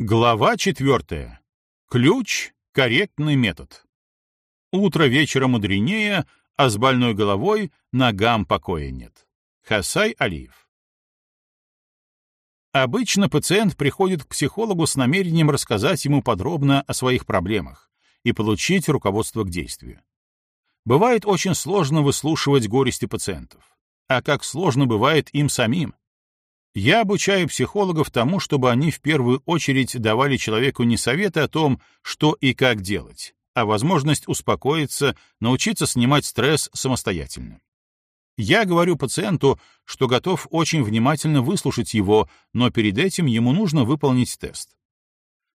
Глава четвертая. Ключ — корректный метод. Утро вечера мудренее, а с больной головой ногам покоя нет. Хасай Алиев. Обычно пациент приходит к психологу с намерением рассказать ему подробно о своих проблемах и получить руководство к действию. Бывает очень сложно выслушивать горести пациентов. А как сложно бывает им самим. Я обучаю психологов тому, чтобы они в первую очередь давали человеку не советы о том, что и как делать, а возможность успокоиться, научиться снимать стресс самостоятельно. Я говорю пациенту, что готов очень внимательно выслушать его, но перед этим ему нужно выполнить тест.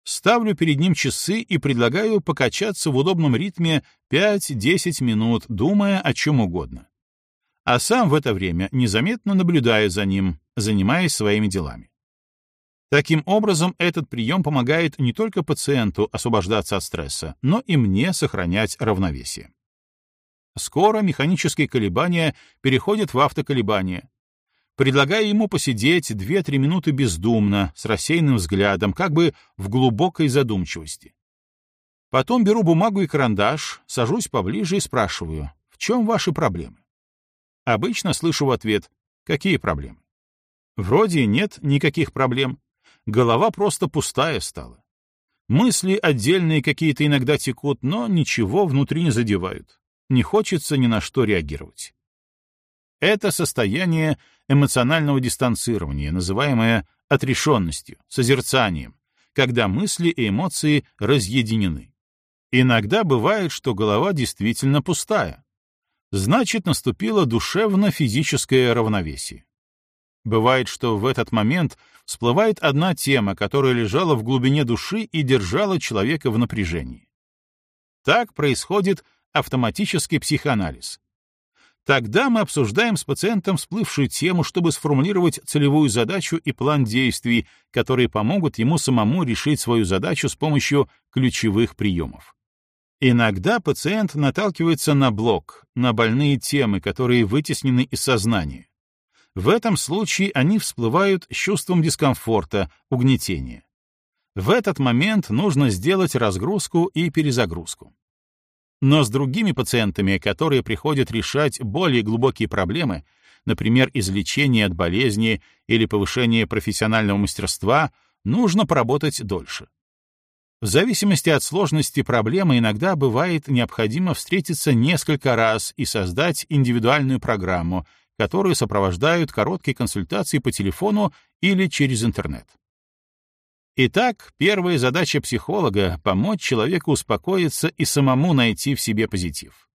Ставлю перед ним часы и предлагаю покачаться в удобном ритме 5-10 минут, думая о чем угодно. А сам в это время незаметно наблюдаю за ним, занимаясь своими делами. Таким образом, этот прием помогает не только пациенту освобождаться от стресса, но и мне сохранять равновесие. Скоро механические колебания переходят в автоколебания. Предлагаю ему посидеть 2-3 минуты бездумно, с рассеянным взглядом, как бы в глубокой задумчивости. Потом беру бумагу и карандаш, сажусь поближе и спрашиваю, в чем ваши проблемы? Обычно слышу в ответ, какие проблемы? Вроде нет никаких проблем. Голова просто пустая стала. Мысли отдельные какие-то иногда текут, но ничего внутри не задевают. Не хочется ни на что реагировать. Это состояние эмоционального дистанцирования, называемое отрешенностью, созерцанием, когда мысли и эмоции разъединены. Иногда бывает, что голова действительно пустая. Значит, наступило душевно-физическое равновесие. Бывает, что в этот момент всплывает одна тема, которая лежала в глубине души и держала человека в напряжении. Так происходит автоматический психоанализ. Тогда мы обсуждаем с пациентом всплывшую тему, чтобы сформулировать целевую задачу и план действий, которые помогут ему самому решить свою задачу с помощью ключевых приемов. Иногда пациент наталкивается на блок, на больные темы, которые вытеснены из сознания. В этом случае они всплывают с чувством дискомфорта, угнетения. В этот момент нужно сделать разгрузку и перезагрузку. Но с другими пациентами, которые приходят решать более глубокие проблемы, например, излечение от болезни или повышение профессионального мастерства, нужно поработать дольше. В зависимости от сложности проблемы иногда бывает необходимо встретиться несколько раз и создать индивидуальную программу, которую сопровождают короткие консультации по телефону или через интернет. Итак, первая задача психолога — помочь человеку успокоиться и самому найти в себе позитив.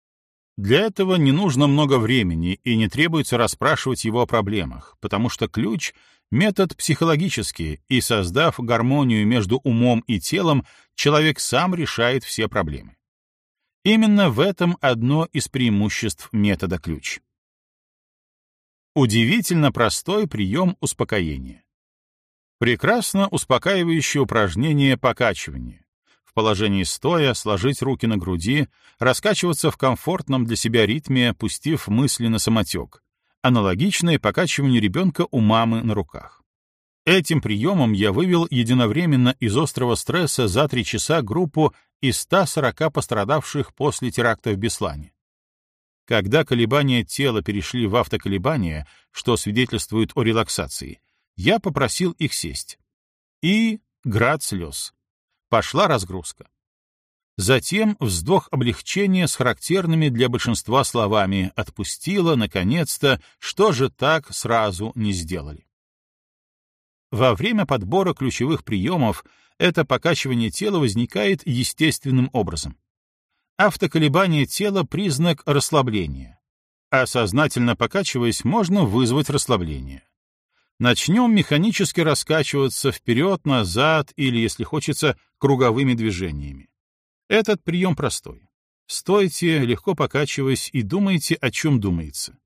Для этого не нужно много времени и не требуется расспрашивать его о проблемах, потому что ключ — метод психологический, и создав гармонию между умом и телом, человек сам решает все проблемы. Именно в этом одно из преимуществ метода ключ. Удивительно простой прием успокоения. Прекрасно успокаивающее упражнение покачивания. Положении стоя сложить руки на груди, раскачиваться в комфортном для себя ритме, пустив мысли на самотек. Аналогичное покачиванию ребенка у мамы на руках. Этим приемом я вывел единовременно из острого стресса за три часа группу из 140 пострадавших после теракта в Беслане. Когда колебания тела перешли в автоколебания, что свидетельствует о релаксации, я попросил их сесть. И град слез. Пошла разгрузка. Затем вздох облегчения с характерными для большинства словами «отпустила, наконец-то, что же так сразу не сделали». Во время подбора ключевых приемов это покачивание тела возникает естественным образом. Автоколебание тела — признак расслабления. А сознательно покачиваясь, можно вызвать расслабление. Начнем механически раскачиваться вперед-назад или, если хочется, круговыми движениями. Этот прием простой. Стойте, легко покачиваясь, и думайте, о чем думается.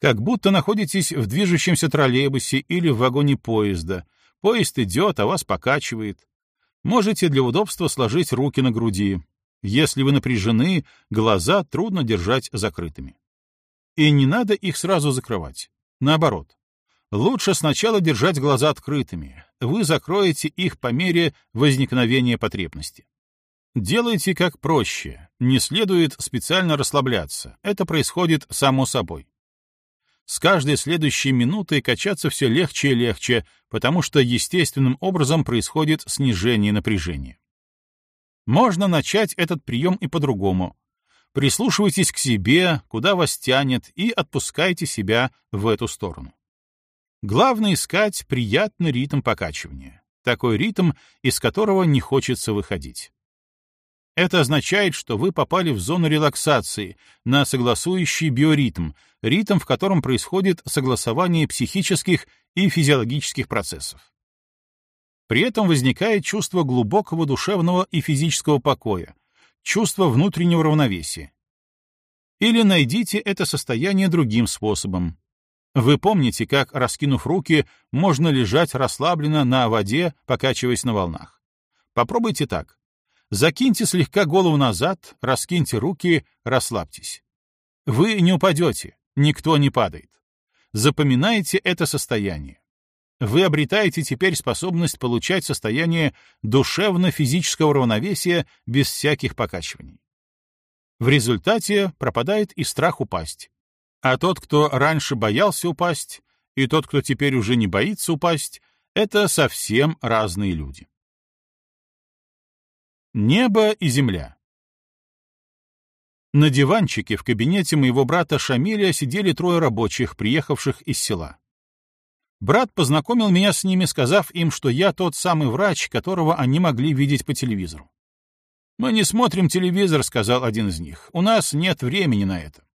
Как будто находитесь в движущемся троллейбусе или в вагоне поезда. Поезд идет, а вас покачивает. Можете для удобства сложить руки на груди. Если вы напряжены, глаза трудно держать закрытыми. И не надо их сразу закрывать. Наоборот. Лучше сначала держать глаза открытыми. Вы закроете их по мере возникновения потребности. Делайте как проще, не следует специально расслабляться, это происходит само собой. С каждой следующей минутой качаться все легче и легче, потому что естественным образом происходит снижение напряжения. Можно начать этот прием и по-другому. Прислушивайтесь к себе, куда вас тянет, и отпускайте себя в эту сторону. Главное искать приятный ритм покачивания, такой ритм, из которого не хочется выходить. Это означает, что вы попали в зону релаксации, на согласующий биоритм, ритм, в котором происходит согласование психических и физиологических процессов. При этом возникает чувство глубокого душевного и физического покоя, чувство внутреннего равновесия. Или найдите это состояние другим способом. Вы помните, как, раскинув руки, можно лежать расслабленно на воде, покачиваясь на волнах. Попробуйте так. Закиньте слегка голову назад, раскиньте руки, расслабьтесь. Вы не упадете, никто не падает. Запоминайте это состояние. Вы обретаете теперь способность получать состояние душевно-физического равновесия без всяких покачиваний. В результате пропадает и страх упасть. А тот, кто раньше боялся упасть, и тот, кто теперь уже не боится упасть, это совсем разные люди. Небо и земля. На диванчике в кабинете моего брата Шамиля сидели трое рабочих, приехавших из села. Брат познакомил меня с ними, сказав им, что я тот самый врач, которого они могли видеть по телевизору. «Мы не смотрим телевизор», — сказал один из них. «У нас нет времени на это».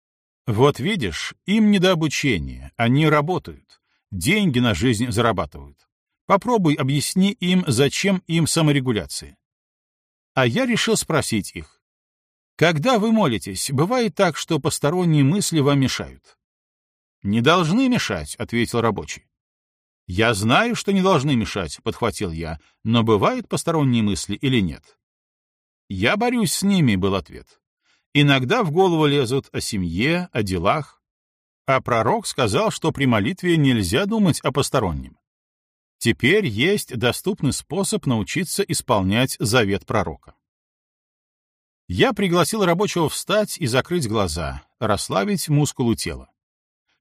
«Вот видишь, им не до обучения, они работают, деньги на жизнь зарабатывают. Попробуй объясни им, зачем им саморегуляция а я решил спросить их. Когда вы молитесь, бывает так, что посторонние мысли вам мешают? Не должны мешать, ответил рабочий. Я знаю, что не должны мешать, подхватил я, но бывают посторонние мысли или нет? Я борюсь с ними, был ответ. Иногда в голову лезут о семье, о делах. А пророк сказал, что при молитве нельзя думать о постороннем. Теперь есть доступный способ научиться исполнять завет пророка. Я пригласил рабочего встать и закрыть глаза, расслабить мускулы тела.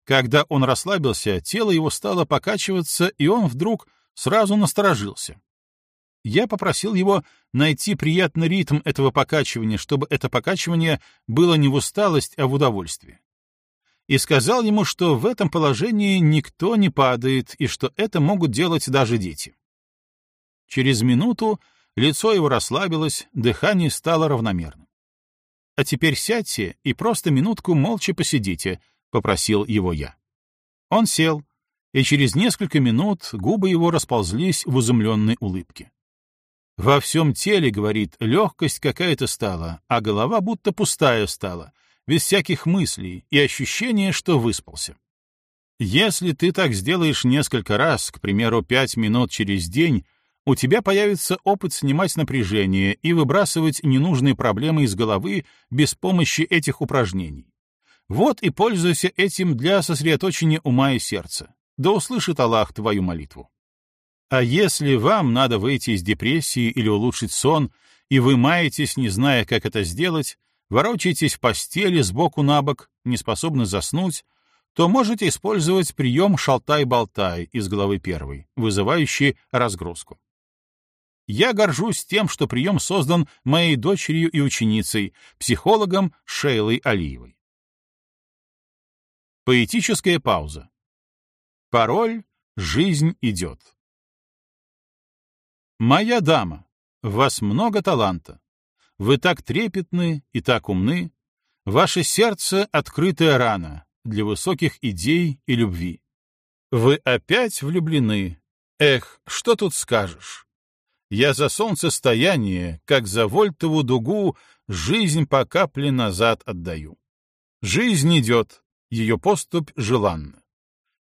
Когда он расслабился, тело его стало покачиваться, и он вдруг сразу насторожился. Я попросил его найти приятный ритм этого покачивания, чтобы это покачивание было не в усталость, а в удовольствие и сказал ему, что в этом положении никто не падает и что это могут делать даже дети. Через минуту лицо его расслабилось, дыхание стало равномерным. «А теперь сядьте и просто минутку молча посидите», — попросил его я. Он сел, и через несколько минут губы его расползлись в изумленной улыбке. Во всем теле, говорит, легкость какая-то стала, а голова будто пустая стала, без всяких мыслей и ощущения, что выспался. Если ты так сделаешь несколько раз, к примеру, пять минут через день, у тебя появится опыт снимать напряжение и выбрасывать ненужные проблемы из головы без помощи этих упражнений. Вот и пользуйся этим для сосредоточения ума и сердца. Да услышит Аллах твою молитву. А если вам надо выйти из депрессии или улучшить сон, и вы маетесь, не зная, как это сделать, ворочаетесь в постели сбоку на бок, не способны заснуть, то можете использовать прием «шалтай-болтай» из главы первой, вызывающий разгрузку. Я горжусь тем, что прием создан моей дочерью и ученицей, психологом Шейлой Алиевой. Поэтическая пауза. Пароль «Жизнь идет». Моя дама, вас много таланта. Вы так трепетны и так умны. Ваше сердце — открытая рана для высоких идей и любви. Вы опять влюблены. Эх, что тут скажешь? Я за солнцестояние, как за вольтову дугу, жизнь по капле назад отдаю. Жизнь идет, ее поступь желанна.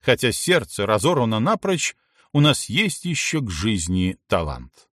Хотя сердце разорвано напрочь, у нас есть еще к жизни талант.